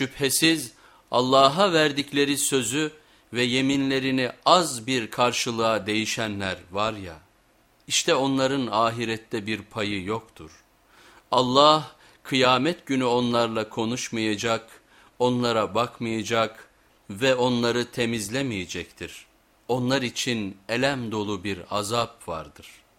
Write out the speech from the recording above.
Şüphesiz Allah'a verdikleri sözü ve yeminlerini az bir karşılığa değişenler var ya, işte onların ahirette bir payı yoktur. Allah kıyamet günü onlarla konuşmayacak, onlara bakmayacak ve onları temizlemeyecektir. Onlar için elem dolu bir azap vardır.''